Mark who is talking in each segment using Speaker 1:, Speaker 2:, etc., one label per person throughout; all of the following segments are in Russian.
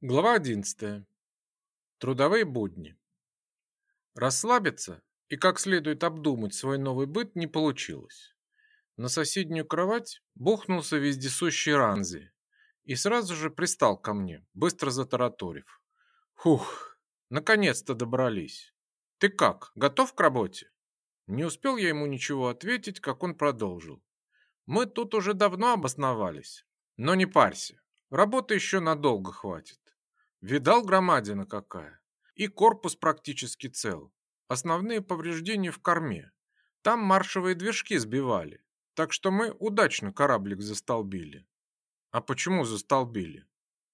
Speaker 1: Глава 11. Трудовые будни. Расслабиться и как следует обдумать свой новый быт не получилось. На соседнюю кровать бухнулся вездесущий Ранзи и сразу же пристал ко мне, быстро затараторив. Хух, наконец-то добрались. Ты как, готов к работе? Не успел я ему ничего ответить, как он продолжил. Мы тут уже давно обосновались, но не парься, работы еще надолго хватит. Видал громадина какая? И корпус практически цел. Основные повреждения в корме. Там маршевые движки сбивали. Так что мы удачно кораблик застолбили. А почему застолбили?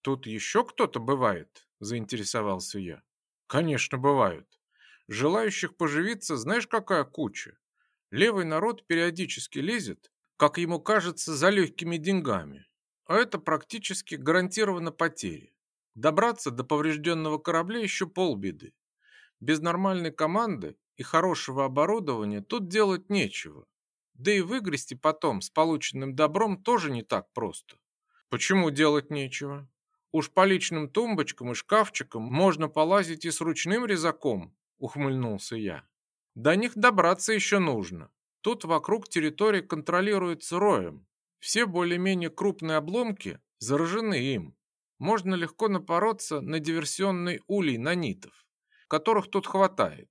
Speaker 1: Тут еще кто-то бывает? Заинтересовался я. Конечно, бывают. Желающих поживиться знаешь какая куча. Левый народ периодически лезет, как ему кажется, за легкими деньгами. А это практически гарантированно потери. Добраться до поврежденного корабля еще полбеды. Без нормальной команды и хорошего оборудования тут делать нечего. Да и выгрести потом с полученным добром тоже не так просто. Почему делать нечего? Уж по личным тумбочкам и шкафчикам можно полазить и с ручным резаком, ухмыльнулся я. До них добраться еще нужно. Тут вокруг территории контролируется роем. Все более-менее крупные обломки заражены им можно легко напороться на диверсионный улей нанитов, которых тут хватает.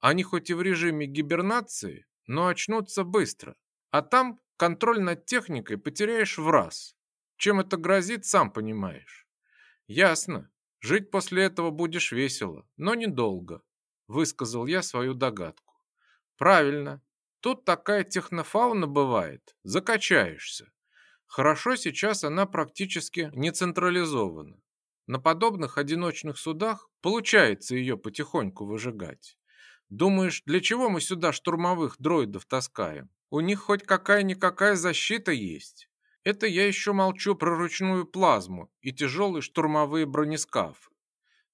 Speaker 1: Они хоть и в режиме гибернации, но очнутся быстро, а там контроль над техникой потеряешь в раз. Чем это грозит, сам понимаешь. Ясно. Жить после этого будешь весело, но недолго, высказал я свою догадку. Правильно. Тут такая технофауна бывает, закачаешься. Хорошо сейчас она практически не централизована. На подобных одиночных судах получается ее потихоньку выжигать. Думаешь, для чего мы сюда штурмовых дроидов таскаем? У них хоть какая-никакая защита есть. Это я еще молчу про ручную плазму и тяжелые штурмовые бронескафы.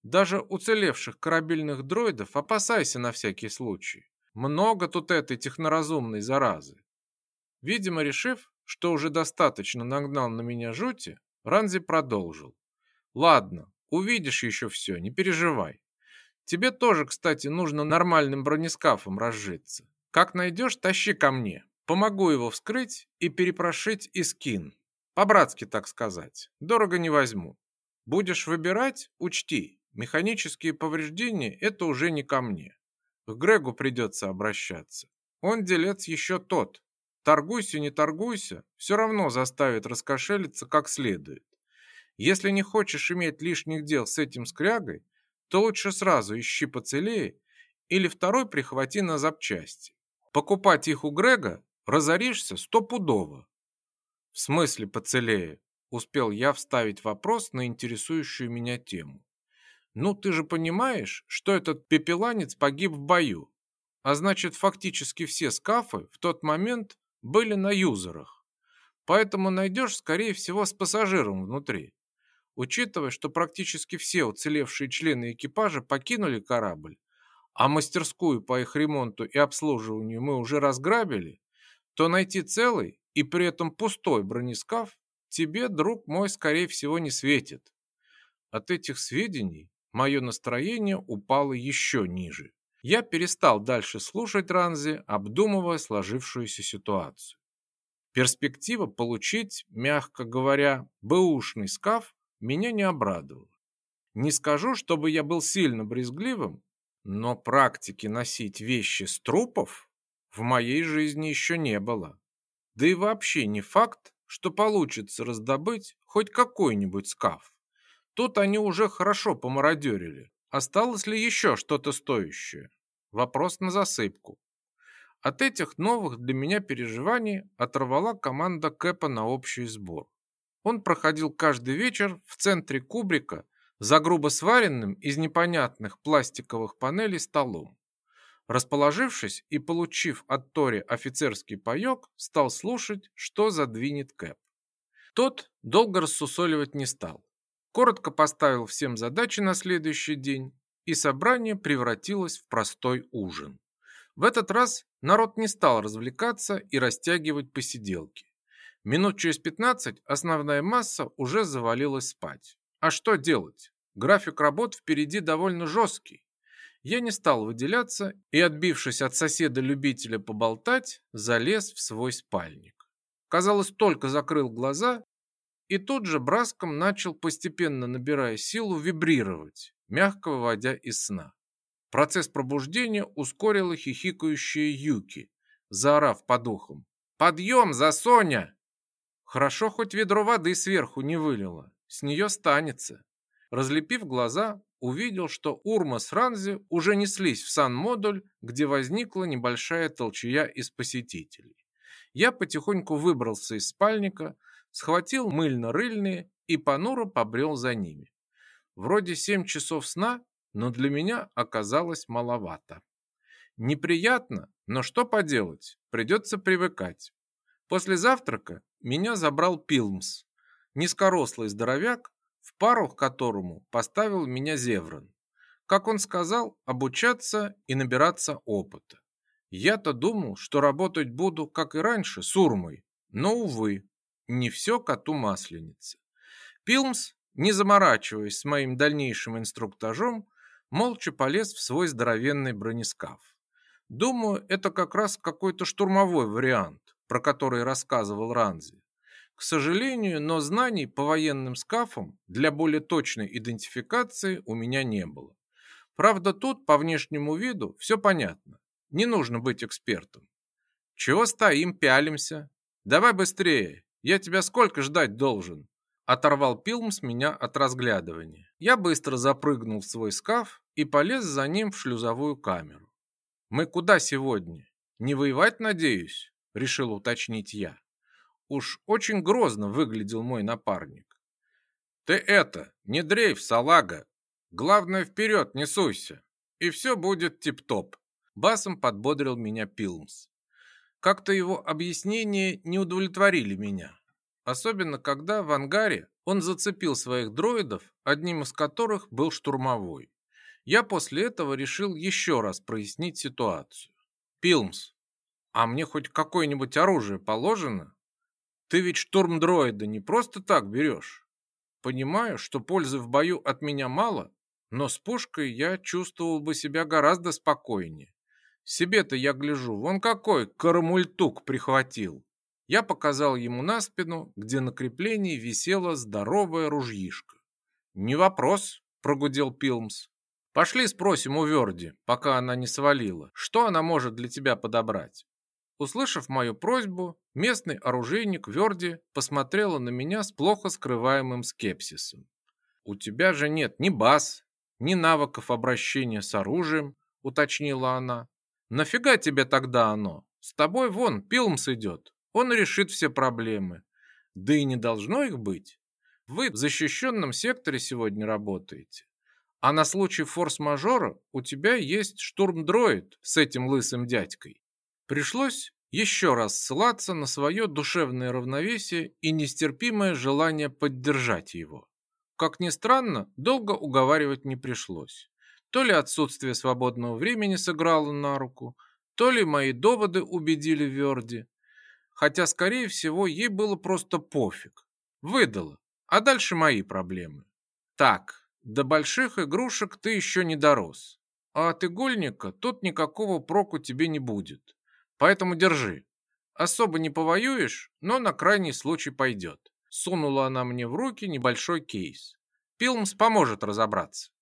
Speaker 1: Даже уцелевших корабельных дроидов опасайся на всякий случай. Много тут этой техноразумной заразы. Видимо, решив, что уже достаточно нагнал на меня жути, Ранзи продолжил. «Ладно, увидишь еще все, не переживай. Тебе тоже, кстати, нужно нормальным бронескафом разжиться. Как найдешь, тащи ко мне. Помогу его вскрыть и перепрошить искин. По-братски, так сказать. Дорого не возьму. Будешь выбирать, учти, механические повреждения – это уже не ко мне. К Грегу придется обращаться. Он делец еще тот, Торгуйся, не торгуйся, все равно заставит раскошелиться как следует. Если не хочешь иметь лишних дел с этим скрягой, то лучше сразу ищи поцелее или второй прихвати на запчасти. Покупать их у Грега разоришься стопудово. В смысле поцелее? Успел я вставить вопрос на интересующую меня тему. Ну, ты же понимаешь, что этот пепеланец погиб в бою, а значит, фактически все скафы в тот момент были на юзерах. Поэтому найдешь, скорее всего, с пассажиром внутри. Учитывая, что практически все уцелевшие члены экипажа покинули корабль, а мастерскую по их ремонту и обслуживанию мы уже разграбили, то найти целый и при этом пустой бронескаф тебе, друг мой, скорее всего, не светит. От этих сведений мое настроение упало еще ниже я перестал дальше слушать Ранзи, обдумывая сложившуюся ситуацию. Перспектива получить, мягко говоря, бэушный скаф меня не обрадовала. Не скажу, чтобы я был сильно брезгливым, но практики носить вещи с трупов в моей жизни еще не было. Да и вообще не факт, что получится раздобыть хоть какой-нибудь скаф. Тут они уже хорошо помародерили. Осталось ли еще что-то стоящее? Вопрос на засыпку. От этих новых для меня переживаний оторвала команда Кэпа на общий сбор. Он проходил каждый вечер в центре кубрика за грубо сваренным из непонятных пластиковых панелей столом. Расположившись и получив от Тори офицерский паёк, стал слушать, что задвинет Кэп. Тот долго рассусоливать не стал коротко поставил всем задачи на следующий день, и собрание превратилось в простой ужин. В этот раз народ не стал развлекаться и растягивать посиделки. Минут через 15 основная масса уже завалилась спать. А что делать? График работ впереди довольно жесткий. Я не стал выделяться и, отбившись от соседа-любителя поболтать, залез в свой спальник. Казалось, только закрыл глаза, и тут же браском начал, постепенно набирая силу, вибрировать, мягко выводя из сна. Процесс пробуждения ускорила хихикающая Юки, заорав по духам. «Подъем, за Соня!» Хорошо, хоть ведро воды сверху не вылило. С нее станется. Разлепив глаза, увидел, что Урма с Ранзи уже неслись в сан-модуль, где возникла небольшая толчая из посетителей. Я потихоньку выбрался из спальника, схватил мыльно-рыльные и понуро побрел за ними. Вроде семь часов сна, но для меня оказалось маловато. Неприятно, но что поделать, придется привыкать. После завтрака меня забрал Пилмс, низкорослый здоровяк, в пару к которому поставил меня Зеврон. Как он сказал, обучаться и набираться опыта. Я-то думал, что работать буду, как и раньше, с Урмой, но, увы, не все коту масленицы. Пилмс, не заморачиваясь с моим дальнейшим инструктажом, молча полез в свой здоровенный бронескаф. Думаю, это как раз какой-то штурмовой вариант про который рассказывал Ранзи. К сожалению, но знаний по военным скафам для более точной идентификации у меня не было. Правда, тут по внешнему виду все понятно. Не нужно быть экспертом. Чего стоим, пялимся? Давай быстрее. Я тебя сколько ждать должен? Оторвал Пилм с меня от разглядывания. Я быстро запрыгнул в свой скаф и полез за ним в шлюзовую камеру. Мы куда сегодня? Не воевать, надеюсь? решил уточнить я. Уж очень грозно выглядел мой напарник. Ты это, не дрейф, салага. Главное, вперед не суйся, и все будет тип-топ. Басом подбодрил меня Пилмс. Как-то его объяснения не удовлетворили меня. Особенно, когда в ангаре он зацепил своих дроидов, одним из которых был штурмовой. Я после этого решил еще раз прояснить ситуацию. Пилмс, а мне хоть какое-нибудь оружие положено? Ты ведь штурм-дроида не просто так берешь. Понимаю, что пользы в бою от меня мало, но с пушкой я чувствовал бы себя гораздо спокойнее. Себе-то я гляжу, вон какой карамультук прихватил. Я показал ему на спину, где на креплении висела здоровая ружьишка. «Не вопрос», — прогудел Пилмс. «Пошли спросим у Верди, пока она не свалила, что она может для тебя подобрать». Услышав мою просьбу, местный оружейник Верди посмотрела на меня с плохо скрываемым скепсисом. «У тебя же нет ни баз, ни навыков обращения с оружием», — уточнила она. «Нафига тебе тогда оно? С тобой вон Пилмс идет, он решит все проблемы. Да и не должно их быть. Вы в защищенном секторе сегодня работаете. А на случай форс-мажора у тебя есть штурм-дроид с этим лысым дядькой. Пришлось еще раз ссылаться на свое душевное равновесие и нестерпимое желание поддержать его. Как ни странно, долго уговаривать не пришлось. То ли отсутствие свободного времени сыграло на руку, то ли мои доводы убедили Верди. Хотя, скорее всего, ей было просто пофиг. Выдала, а дальше мои проблемы. Так, до больших игрушек ты еще не дорос. А от игольника тут никакого проку тебе не будет. Поэтому держи. Особо не повоюешь, но на крайний случай пойдет. Сунула она мне в руки небольшой кейс. Пилмс поможет разобраться.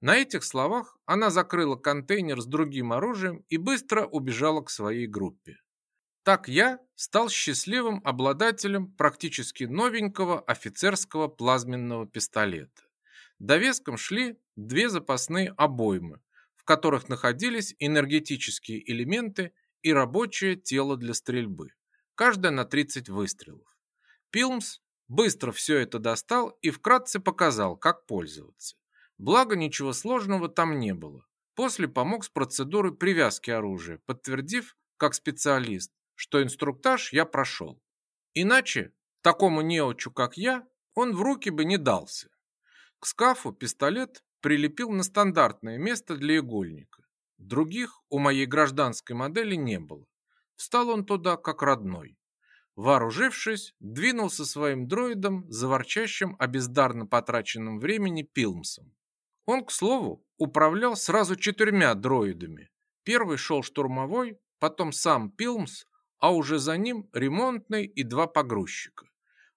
Speaker 1: На этих словах она закрыла контейнер с другим оружием и быстро убежала к своей группе. Так я стал счастливым обладателем практически новенького офицерского плазменного пистолета. Довеском шли две запасные обоймы, в которых находились энергетические элементы и рабочее тело для стрельбы, каждая на 30 выстрелов. Пилмс быстро все это достал и вкратце показал, как пользоваться. Благо, ничего сложного там не было. После помог с процедурой привязки оружия, подтвердив, как специалист, что инструктаж я прошел. Иначе, такому неучу, как я, он в руки бы не дался. К скафу пистолет прилепил на стандартное место для игольника. Других у моей гражданской модели не было. Встал он туда как родной. Вооружившись, двинулся своим дроидом, заворчащим о бездарно потраченном времени Пилмсом. Он, к слову, управлял сразу четырьмя дроидами. Первый шел штурмовой, потом сам Пилмс, а уже за ним ремонтный и два погрузчика.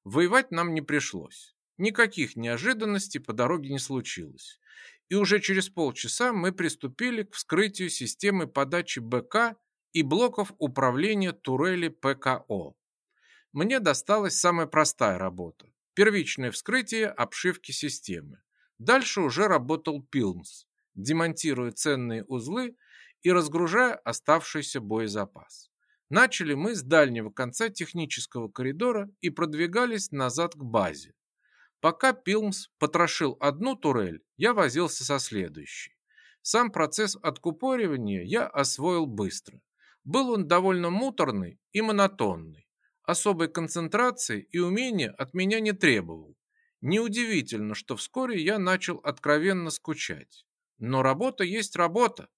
Speaker 1: Воевать нам не пришлось. Никаких неожиданностей по дороге не случилось. И уже через полчаса мы приступили к вскрытию системы подачи БК и блоков управления турели ПКО мне досталась самая простая работа – первичное вскрытие обшивки системы. Дальше уже работал Пилмс, демонтируя ценные узлы и разгружая оставшийся боезапас. Начали мы с дальнего конца технического коридора и продвигались назад к базе. Пока Пилмс потрошил одну турель, я возился со следующей. Сам процесс откупоривания я освоил быстро. Был он довольно муторный и монотонный особой концентрации и умения от меня не требовал. Неудивительно, что вскоре я начал откровенно скучать. Но работа есть работа.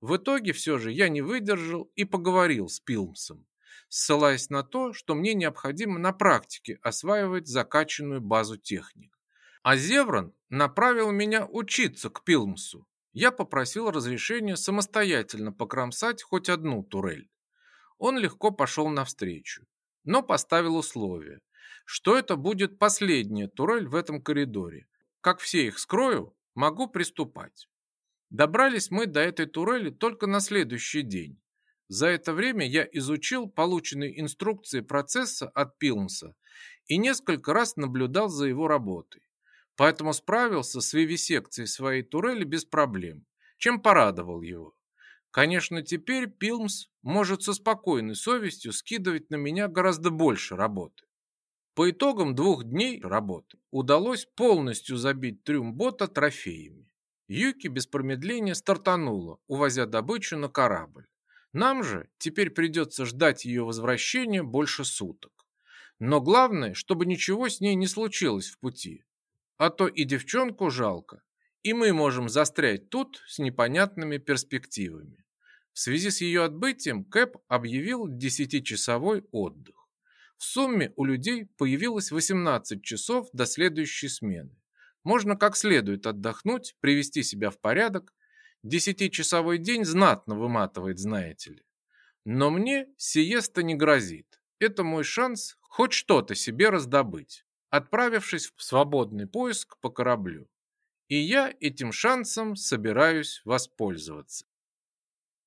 Speaker 1: В итоге все же я не выдержал и поговорил с Пилмсом, ссылаясь на то, что мне необходимо на практике осваивать закачанную базу техник. А Зеврон направил меня учиться к Пилмсу. Я попросил разрешения самостоятельно покромсать хоть одну турель. Он легко пошел навстречу но поставил условие, что это будет последняя турель в этом коридоре. Как все их скрою, могу приступать. Добрались мы до этой турели только на следующий день. За это время я изучил полученные инструкции процесса от Пилмса и несколько раз наблюдал за его работой. Поэтому справился с вивисекцией своей турели без проблем, чем порадовал его. Конечно, теперь Пилмс может со спокойной совестью скидывать на меня гораздо больше работы. По итогам двух дней работы удалось полностью забить трюм бота трофеями. Юки без промедления стартанула, увозя добычу на корабль. Нам же теперь придется ждать ее возвращения больше суток. Но главное, чтобы ничего с ней не случилось в пути. А то и девчонку жалко, и мы можем застрять тут с непонятными перспективами. В связи с ее отбытием Кэп объявил 10-часовой отдых. В сумме у людей появилось 18 часов до следующей смены. Можно как следует отдохнуть, привести себя в порядок. Десятичасовой день знатно выматывает, знаете ли. Но мне сиеста не грозит. Это мой шанс хоть что-то себе раздобыть, отправившись в свободный поиск по кораблю. И я этим шансом собираюсь воспользоваться.